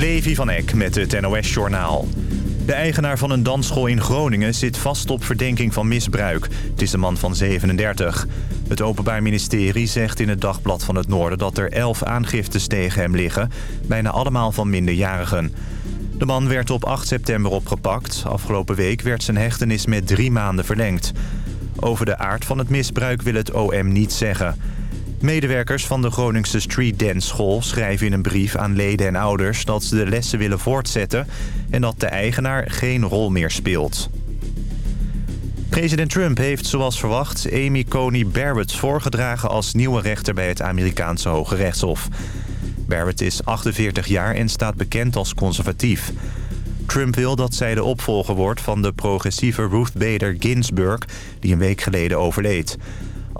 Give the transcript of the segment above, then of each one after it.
Levi van Eck met het NOS-journaal. De eigenaar van een dansschool in Groningen zit vast op verdenking van misbruik. Het is een man van 37. Het Openbaar Ministerie zegt in het Dagblad van het Noorden... dat er 11 aangiftes tegen hem liggen, bijna allemaal van minderjarigen. De man werd op 8 september opgepakt. Afgelopen week werd zijn hechtenis met drie maanden verlengd. Over de aard van het misbruik wil het OM niet zeggen... Medewerkers van de Groningse Street Dance School schrijven in een brief aan leden en ouders dat ze de lessen willen voortzetten en dat de eigenaar geen rol meer speelt. President Trump heeft zoals verwacht Amy Coney Barrett voorgedragen als nieuwe rechter bij het Amerikaanse Hoge Rechtshof. Barrett is 48 jaar en staat bekend als conservatief. Trump wil dat zij de opvolger wordt van de progressieve Ruth Bader Ginsburg... die een week geleden overleed.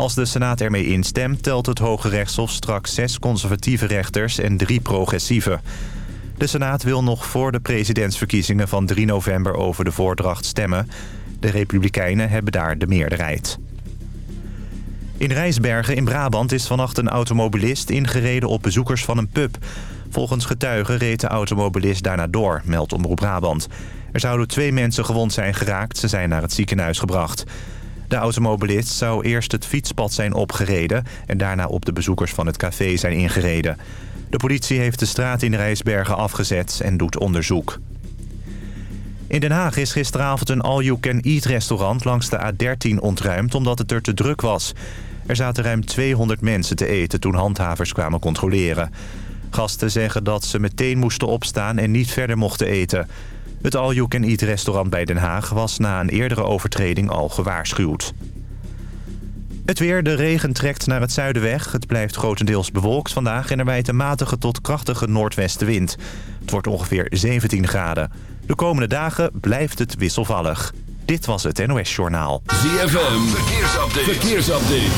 Als de Senaat ermee instemt, telt het Hoge Rechtshof straks zes conservatieve rechters en drie progressieve. De Senaat wil nog voor de presidentsverkiezingen van 3 november over de voordracht stemmen. De Republikeinen hebben daar de meerderheid. In Rijsbergen in Brabant is vannacht een automobilist ingereden op bezoekers van een pub. Volgens getuigen reed de automobilist daarna door, meldt Omroep Brabant. Er zouden twee mensen gewond zijn geraakt, ze zijn naar het ziekenhuis gebracht. De automobilist zou eerst het fietspad zijn opgereden... en daarna op de bezoekers van het café zijn ingereden. De politie heeft de straat in Rijsbergen afgezet en doet onderzoek. In Den Haag is gisteravond een all-you-can-eat restaurant langs de A13 ontruimd omdat het er te druk was. Er zaten ruim 200 mensen te eten toen handhavers kwamen controleren. Gasten zeggen dat ze meteen moesten opstaan en niet verder mochten eten. Het All You Can Eat restaurant bij Den Haag was na een eerdere overtreding al gewaarschuwd. Het weer, de regen trekt naar het zuiden weg. Het blijft grotendeels bewolkt vandaag en er wijt een matige tot krachtige noordwestenwind. Het wordt ongeveer 17 graden. De komende dagen blijft het wisselvallig. Dit was het NOS Journaal. ZFM, verkeersupdate. verkeersupdate.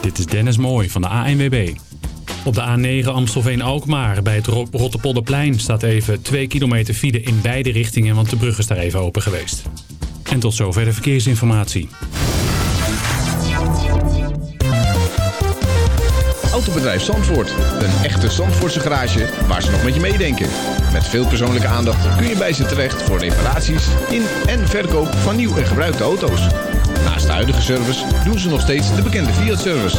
Dit is Dennis Mooij van de ANWB. Op de A9 Amstelveen-Alkmaar bij het Rotterpolderplein staat even 2 kilometer file in beide richtingen, want de brug is daar even open geweest. En tot zover de verkeersinformatie. Autobedrijf Zandvoort. Een echte Zandvoortse garage waar ze nog met je meedenken. Met veel persoonlijke aandacht kun je bij ze terecht voor reparaties in en verkoop van nieuw en gebruikte auto's. Naast de huidige service doen ze nog steeds de bekende Fiat-service.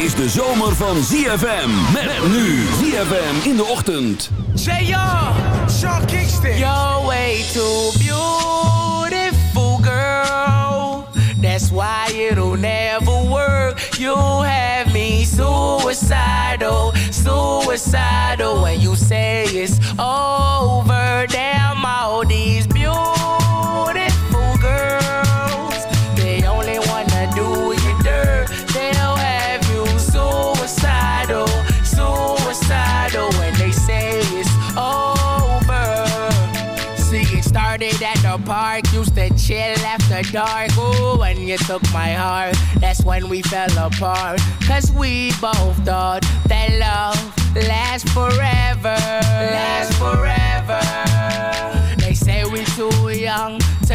Is de zomer van ZFM. Met nu ZFM in de ochtend. Say yo, Sean Kingston. You're way too beautiful, girl. That's why it'll never work. You have me suicidal, suicidal. When you say it's over, damn all these the park, used to chill after dark. Ooh, when you took my heart, that's when we fell apart. Cause we both thought that love lasts forever. Lasts forever. They say we're too young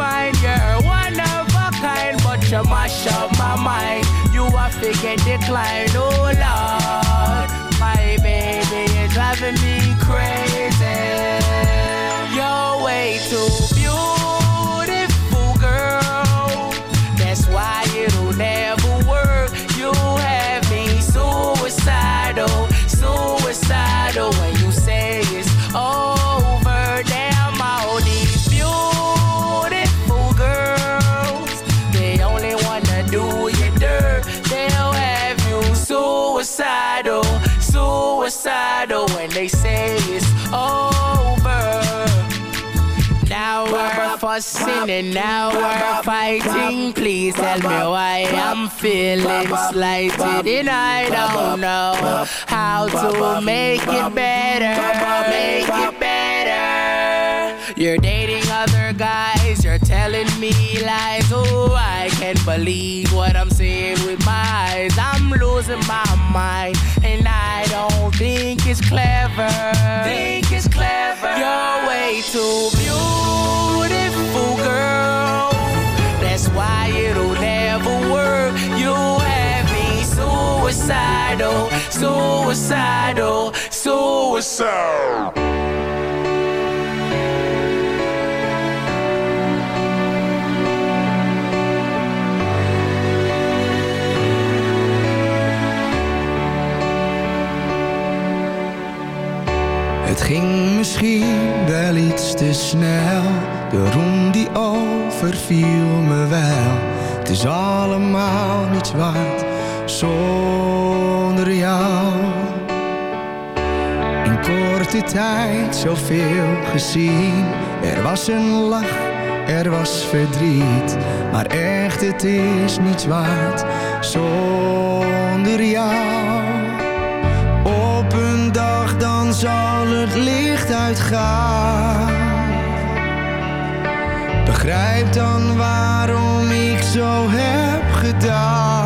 divine. You're one of a kind, but you mash up my mind. You are figure decline, oh Lord. My and now we're fighting. Please tell me why I'm feeling slighted and I don't know how to make it better. Make it better. You're dating other guys, you're telling me lies. Oh, I can't believe what I'm seeing with my eyes. I'm losing my mind and I don't think it's clever. Think it's clever. You're way too You. Het ging misschien wel iets te snel. De roem die overviel me wel. Het is allemaal niets waard zonder jou. In korte tijd zoveel gezien. Er was een lach, er was verdriet. Maar echt, het is niets waard zonder jou. Op een dag dan zal het licht uitgaan. Begrijp dan waarom ik zo heb gedaan.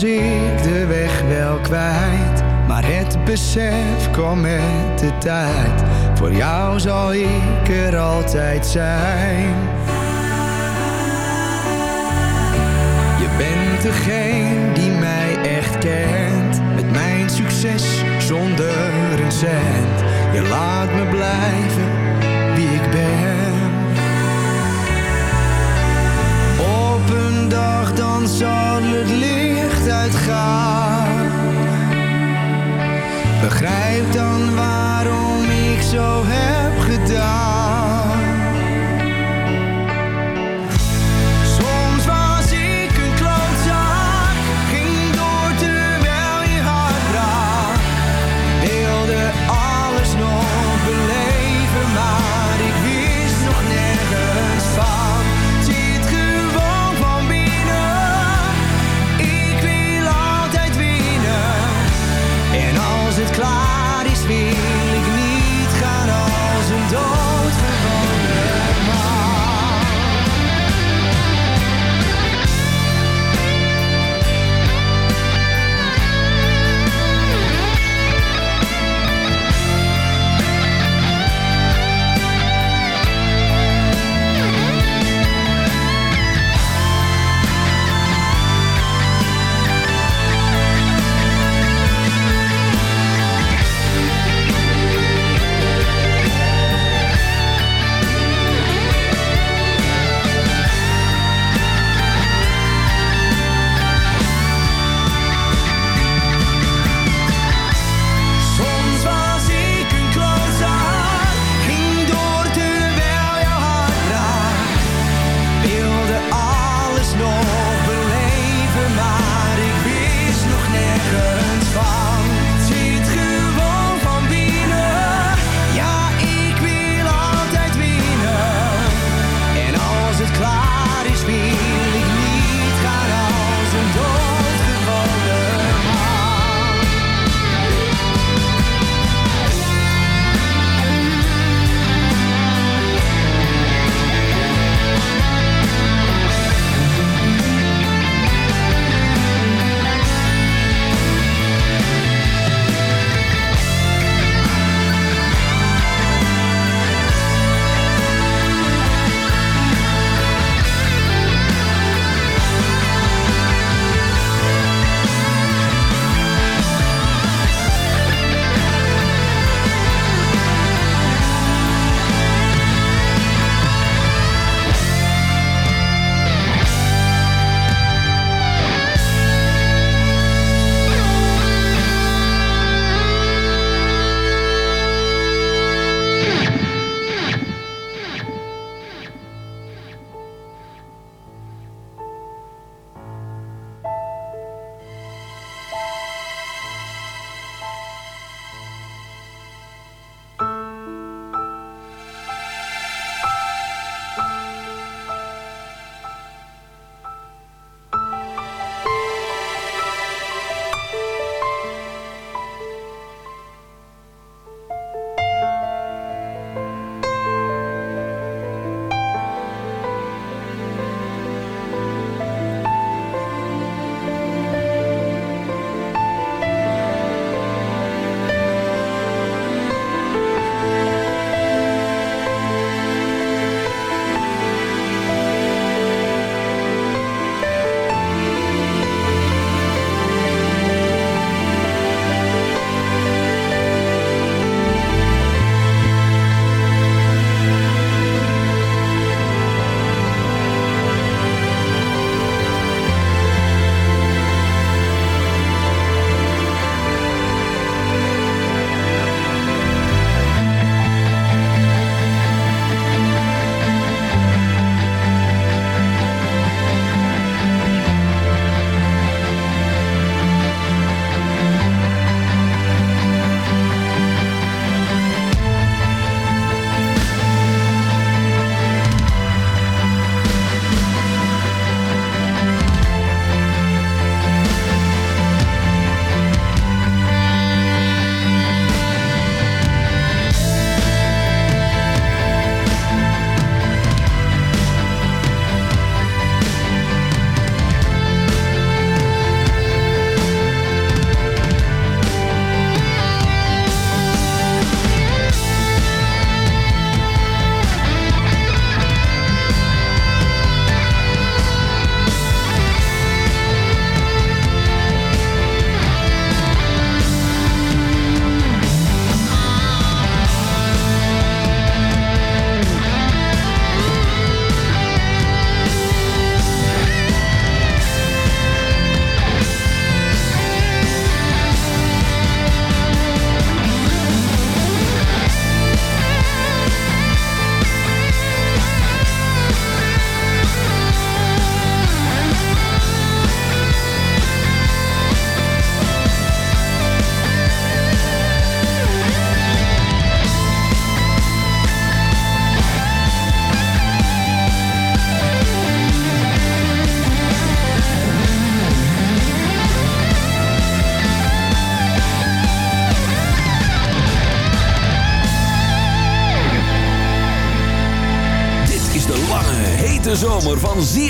Was ik de weg wel kwijt, maar het besef kwam met de tijd. Voor jou zal ik er altijd zijn. Je bent degene die mij echt kent, met mijn succes zonder een cent. Je laat me blijven dan zal het licht uitgaan. Begrijp dan waarom ik zo heb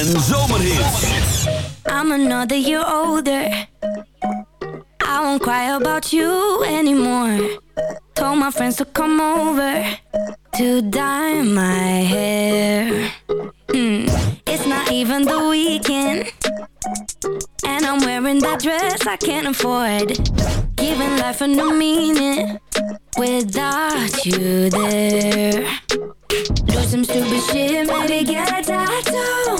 en. I'm another year older. I won't cry about you anymore. Told my friends to come over to dye my hair. Mm. It's not even the weekend. And I'm wearing that dress I can't afford. Giving life a new meaning without you there. Do some stupid shit, maybe get a tattoo.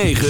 106.9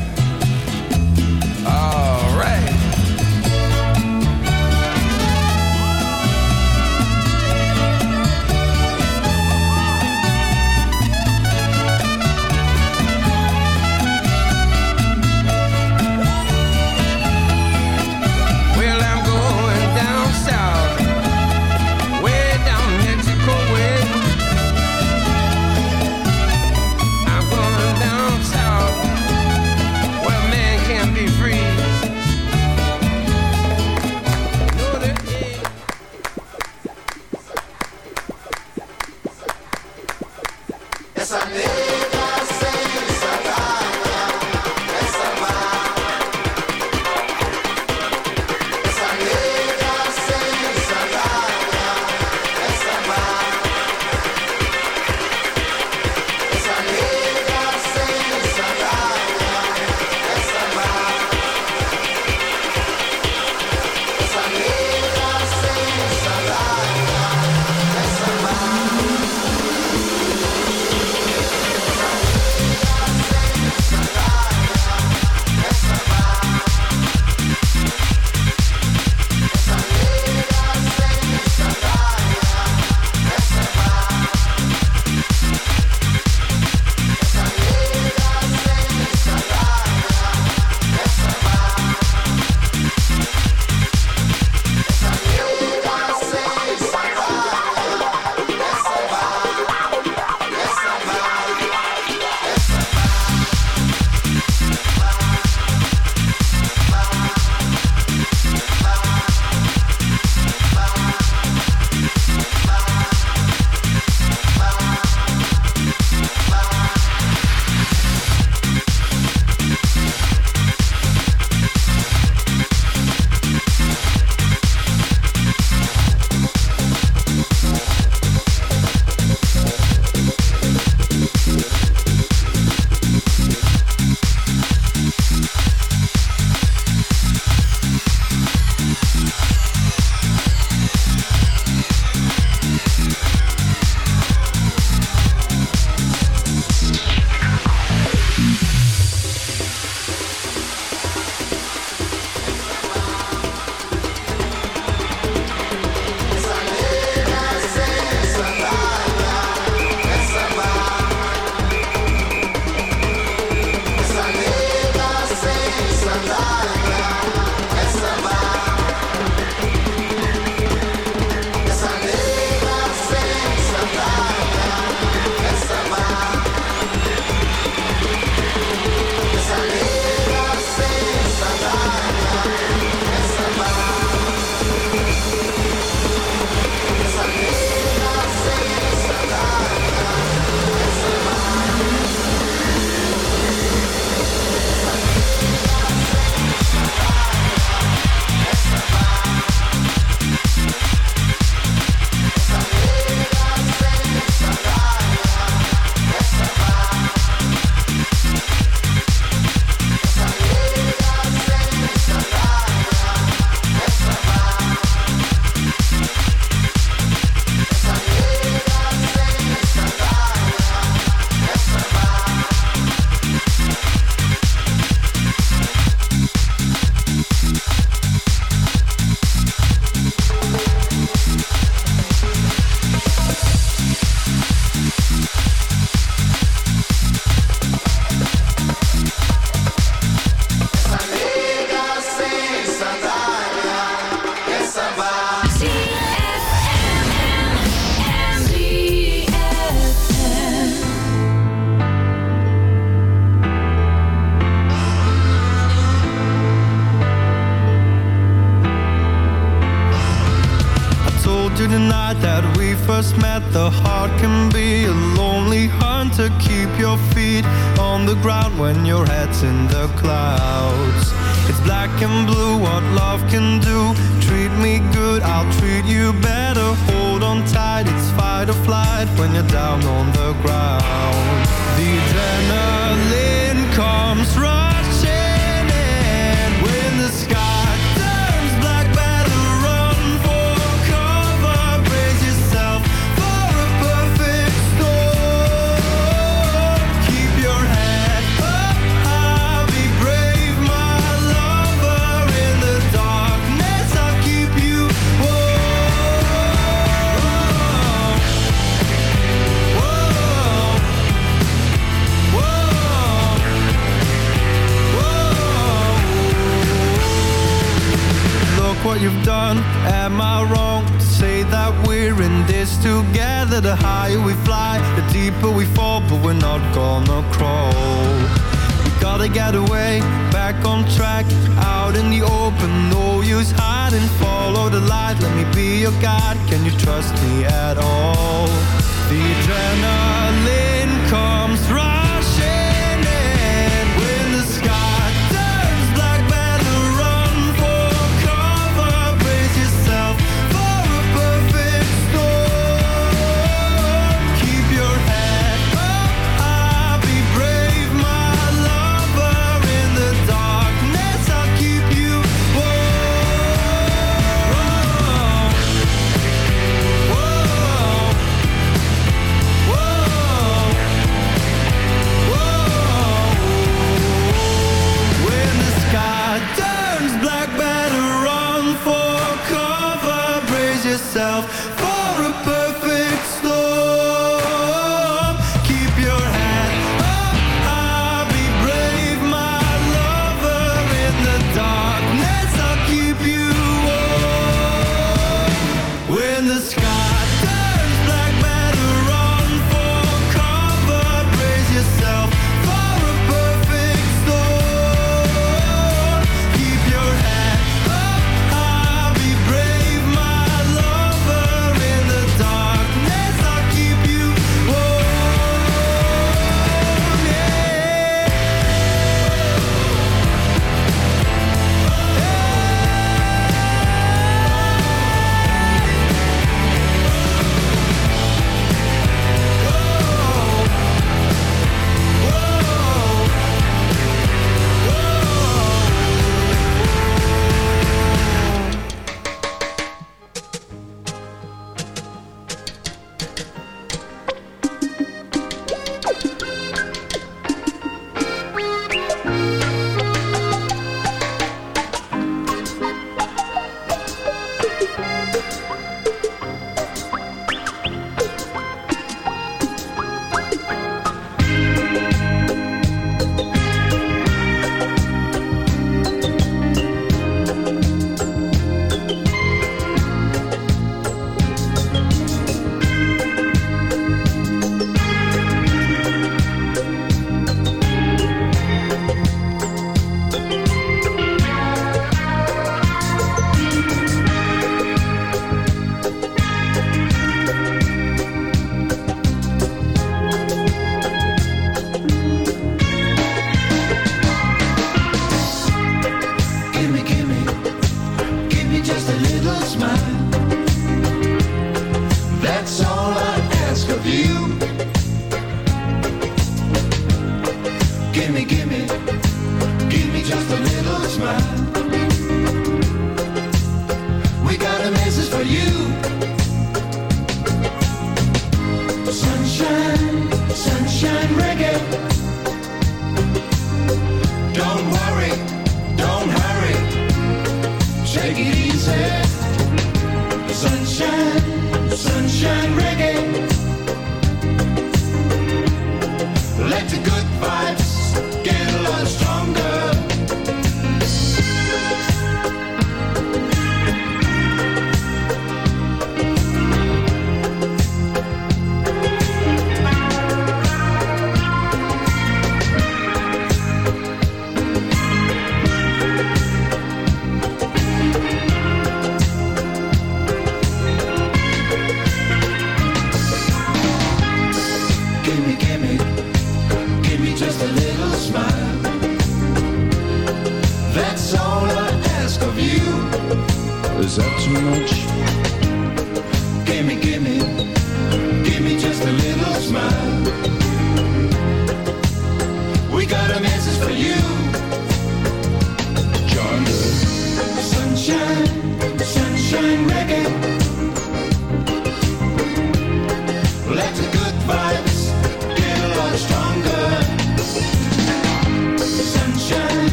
flight when you're down on the ground. The adrenaline comes right. what you've done. Am I wrong to say that we're in this together? The higher we fly, the deeper we fall But we're not gonna crawl. We gotta get away, back on track Out in the open, no use hiding. Follow the light, let me be your guide. Can you trust me at all? The adrenaline.